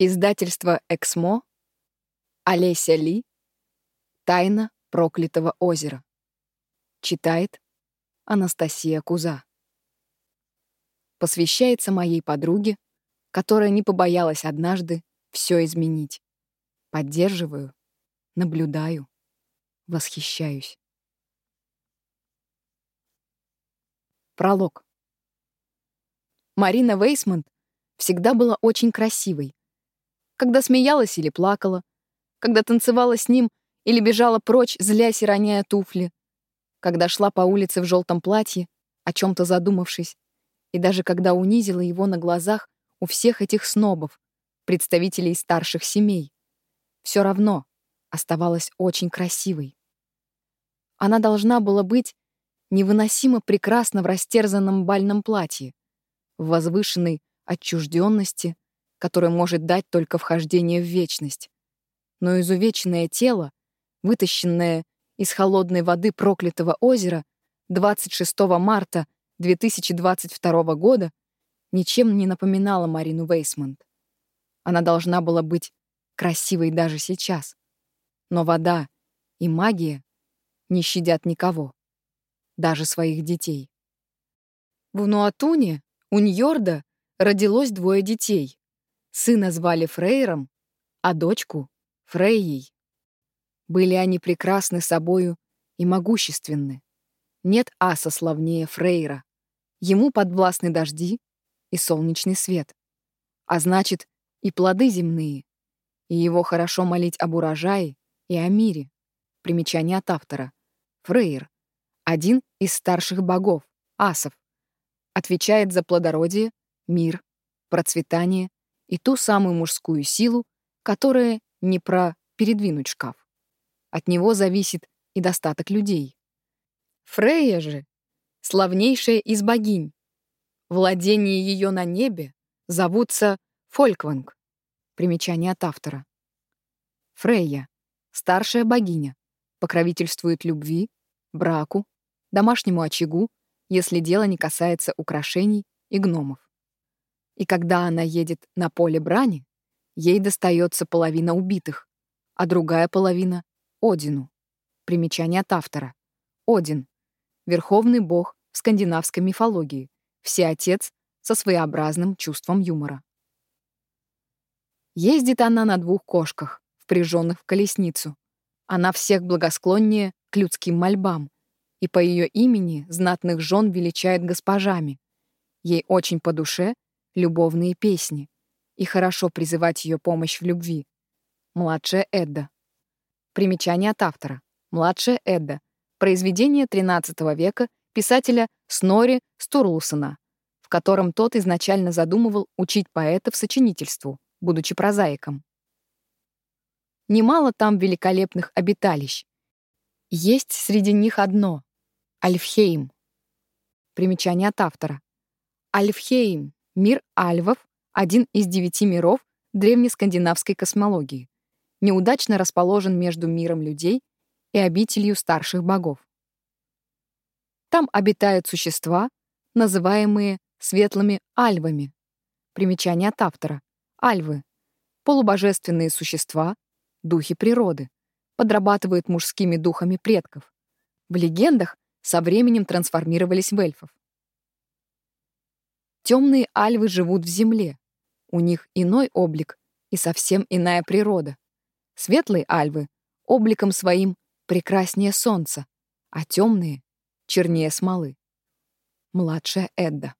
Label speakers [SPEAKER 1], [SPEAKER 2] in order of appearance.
[SPEAKER 1] Издательство «Эксмо», Олеся Ли, «Тайна проклятого озера». Читает Анастасия Куза. Посвящается моей подруге, которая не побоялась однажды все изменить. Поддерживаю, наблюдаю, восхищаюсь. Пролог. Марина Вейсмонт всегда была очень красивой, когда смеялась или плакала, когда танцевала с ним или бежала прочь, злясь и роняя туфли, когда шла по улице в желтом платье, о чем-то задумавшись, и даже когда унизила его на глазах у всех этих снобов, представителей старших семей. Все равно оставалась очень красивой. Она должна была быть невыносимо прекрасна в растерзанном бальном платье, в возвышенной отчужденности, который может дать только вхождение в вечность. Но изувеченное тело, вытащенное из холодной воды проклятого озера 26 марта 2022 года, ничем не напоминало Марину Вейсмонт. Она должна была быть красивой даже сейчас. Но вода и магия не щадят никого, даже своих детей. В Нуатуне, у Ньорда, родилось двое детей. Сына звали Фрейром, а дочку — Фрейей. Были они прекрасны собою и могущественны. Нет аса славнее Фрейра. Ему подвластны дожди и солнечный свет. А значит, и плоды земные. И его хорошо молить об урожае и о мире. Примечание от автора. Фрейр — один из старших богов, асов. Отвечает за плодородие, мир, процветание и ту самую мужскую силу, которая не про передвинуть шкаф. От него зависит и достаток людей. Фрейя же — славнейшая из богинь. Владение ее на небе зовутся Фолькванг. Примечание от автора. Фрейя — старшая богиня, покровительствует любви, браку, домашнему очагу, если дело не касается украшений и гномов. И когда она едет на поле брани, ей достается половина убитых, а другая половина — Одину. Примечание от автора. Один — верховный бог в скандинавской мифологии, всеотец со своеобразным чувством юмора. Ездит она на двух кошках, впряженных в колесницу. Она всех благосклоннее к людским мольбам, и по ее имени знатных жен величает госпожами. Ей очень по душе — любовные песни, и хорошо призывать ее помощь в любви. Младшая Эдда. Примечание от автора. Младшая Эдда. Произведение XIII века писателя Снори Стурлусона, в котором тот изначально задумывал учить поэтов сочинительству, будучи прозаиком. Немало там великолепных обиталищ. Есть среди них одно — Альфхейм. Примечание от автора. Альфхейм Мир альвов — один из девяти миров древнескандинавской космологии, неудачно расположен между миром людей и обителью старших богов. Там обитают существа, называемые светлыми альвами. Примечание от автора. Альвы — полубожественные существа, духи природы, подрабатывают мужскими духами предков. В легендах со временем трансформировались в эльфов. Темные альвы живут в земле. У них иной облик и совсем иная природа. Светлые альвы обликом своим прекраснее солнца, а темные — чернее смолы. Младшая Эдда.